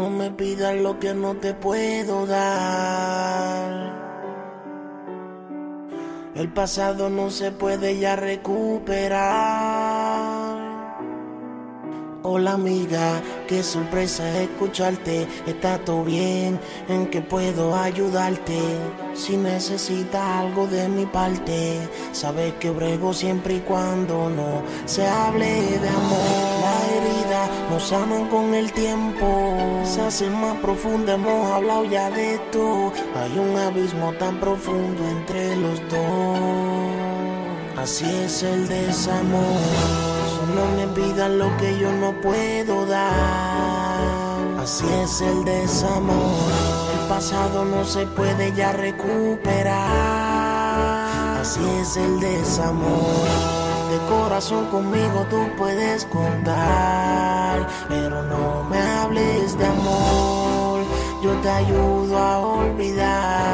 No me pidas lo que no te puedo dar. El pasado no se puede ya recuperar. Hola amiga, qué sorpresa escucharte. Está todo bien, en que puedo ayudarte. Si necesitas algo de mi parte, sabes que brego siempre y cuando no se hable de amor. Aman con el tiempo, se hace más profunda. Hemos hablado ya de esto. Hay un abismo tan profundo entre los dos. Así es el desamor. No me pidas lo que yo no puedo dar. Así es el desamor. El pasado no se puede ya recuperar. Así es el desamor. Corazón conmigo tú puedes contar. Pero no me hables de amor. Yo te ayudo a olvidar.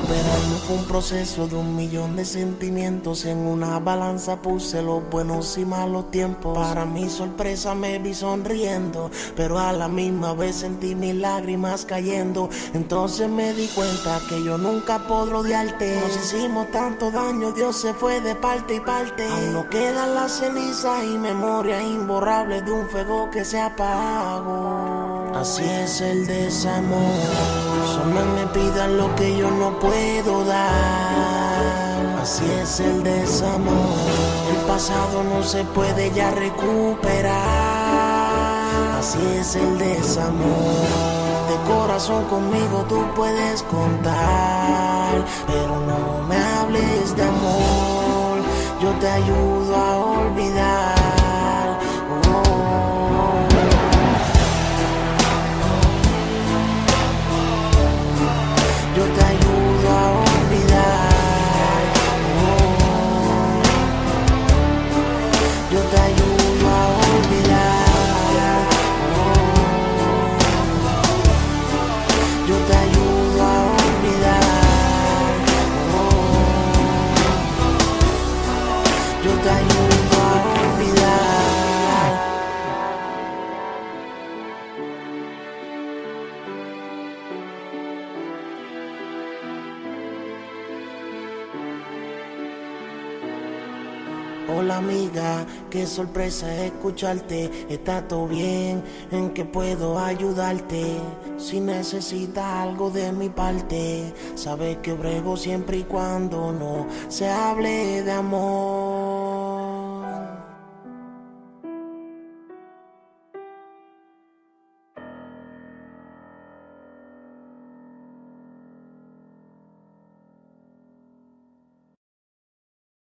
Recuperarme fue un proceso de un millón de sentimientos. En una balanza puse los buenos y malos tiempos. Para mi sorpresa me vi sonriendo, pero a la misma vez sentí mis lágrimas cayendo. Entonces me di cuenta que yo nunca podré odiarte. Nos hicimos tanto daño, Dios se fue de parte y parte. Aún no quedan las cenizas y memoria imborrable de un fuego que se apagó. Así es el desamor. Solo me pidan lo que yo no puedo dar. Así es el desamor. El pasado no se puede ya recuperar. Así es el desamor. De corazón conmigo tú puedes contar. Pero no me hables de amor. Yo te ayudo a olvidar. Yo te ayudo a olvidar. Oh. Yo te ayudo a olvidar. Oh. Yo te ayudo a olvidar. Oh. Yo te ayudo Hola amiga, qué sorpresa escucharte. Está todo bien, en que puedo ayudarte. Si necesitas algo de mi parte, sabes que brego siempre y cuando no se hable de amor.